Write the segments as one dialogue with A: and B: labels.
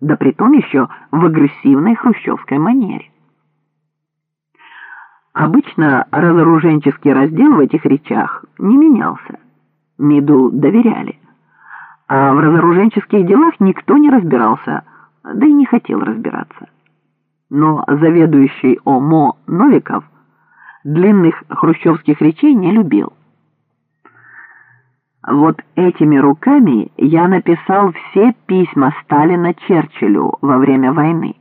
A: да притом еще в агрессивной хрущевской манере. Обычно разоруженческий раздел в этих речах не менялся. МИДу доверяли. А в разоруженческих делах никто не разбирался, да и не хотел разбираться. Но заведующий ОМО Новиков длинных хрущевских речей не любил. Вот этими руками я написал все письма Сталина Черчиллю во время войны.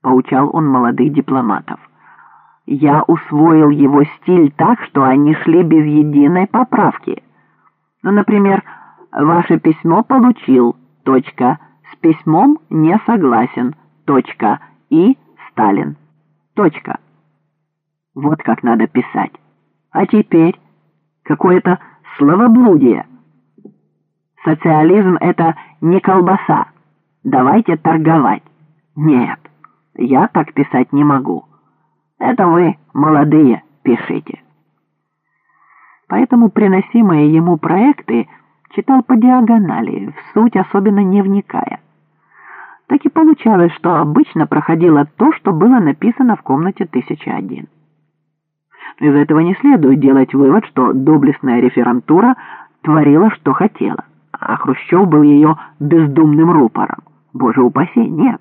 A: Поучал он молодых дипломатов. Я усвоил его стиль так, что они шли без единой поправки. Ну, например, ваше письмо получил, точка, с письмом не согласен, точка, и Сталин, точка. Вот как надо писать. А теперь какое-то словоблудие. Социализм — это не колбаса. Давайте торговать. Нет, я так писать не могу. Это вы, молодые, пишите. Поэтому приносимые ему проекты читал по диагонали, в суть особенно не вникая. Так и получалось, что обычно проходило то, что было написано в комнате 1001. Из этого не следует делать вывод, что доблестная реферантура творила, что хотела, а Хрущев был ее бездумным рупором. Боже упаси, нет.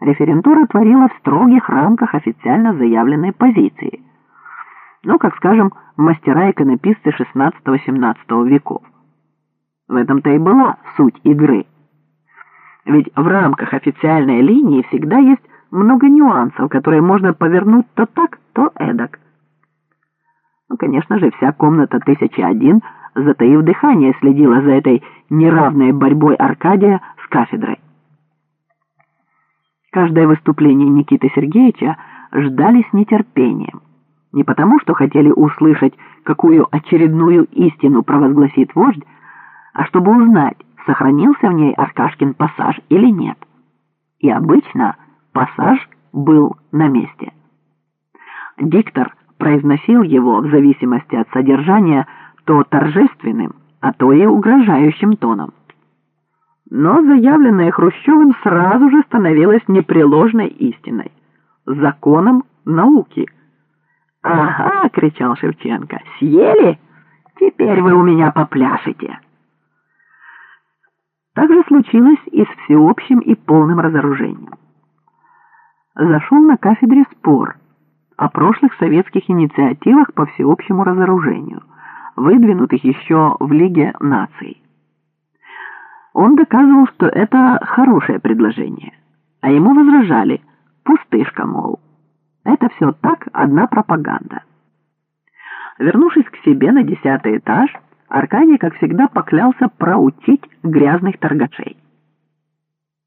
A: Референтура творила в строгих рамках официально заявленной позиции. Ну, как скажем, мастера-иконописцы XVI-XVII веков. В этом-то и была суть игры. Ведь в рамках официальной линии всегда есть много нюансов, которые можно повернуть то так, то эдак. Ну, конечно же, вся комната 1001, затаив дыхание, следила за этой неравной борьбой Аркадия с кафедрой. Каждое выступление Никиты Сергеевича ждали с нетерпением. Не потому, что хотели услышать, какую очередную истину провозгласит вождь, а чтобы узнать, сохранился в ней Аркашкин пассаж или нет. И обычно пассаж был на месте. Диктор произносил его в зависимости от содержания то торжественным, а то и угрожающим тоном. Но заявленное Хрущевым сразу же становилось непреложной истиной, законом науки. «Ага!» — кричал Шевченко. «Съели? Теперь вы у меня попляшете!» Так же случилось и с всеобщим и полным разоружением. Зашел на кафедре спор о прошлых советских инициативах по всеобщему разоружению, выдвинутых еще в Лиге наций. Он доказывал, что это хорошее предложение, а ему возражали «пустышка, мол». Это все так, одна пропаганда. Вернувшись к себе на десятый этаж, Аркадий, как всегда, поклялся проучить грязных торгашей.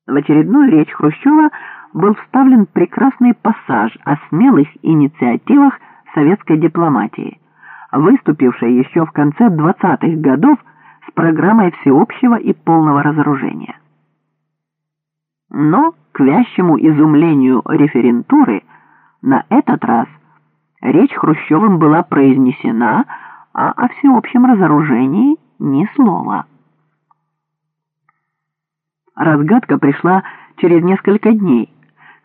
A: В очередную речь Хрущева был вставлен прекрасный пассаж о смелых инициативах советской дипломатии, выступившей еще в конце 20-х годов с программой всеобщего и полного разоружения. Но, к вящему изумлению референтуры, на этот раз речь Хрущевым была произнесена, а о всеобщем разоружении ни слова. Разгадка пришла через несколько дней,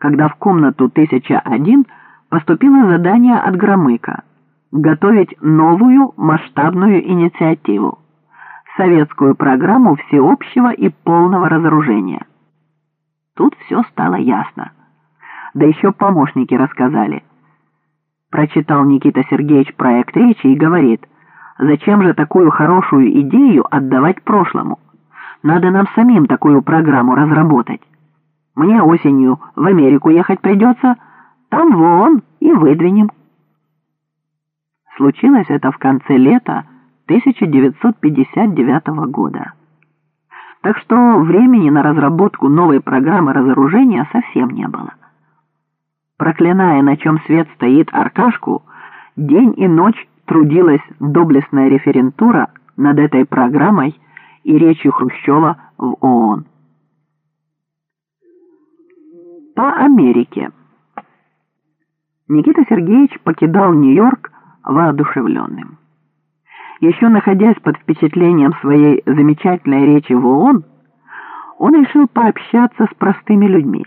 A: когда в комнату 1001 поступило задание от Громыка готовить новую масштабную инициативу – советскую программу всеобщего и полного разоружения. Тут все стало ясно. Да еще помощники рассказали. Прочитал Никита Сергеевич проект речи и говорит, зачем же такую хорошую идею отдавать прошлому? Надо нам самим такую программу разработать. Мне осенью в Америку ехать придется, там вон и выдвинем. Случилось это в конце лета 1959 года. Так что времени на разработку новой программы разоружения совсем не было. Проклиная, на чем свет стоит Аркашку, день и ночь трудилась доблестная референтура над этой программой и речью Хрущева в ООН. По Америке. Никита Сергеевич покидал Нью-Йорк воодушевленным. Еще находясь под впечатлением своей замечательной речи в ООН, он решил пообщаться с простыми людьми.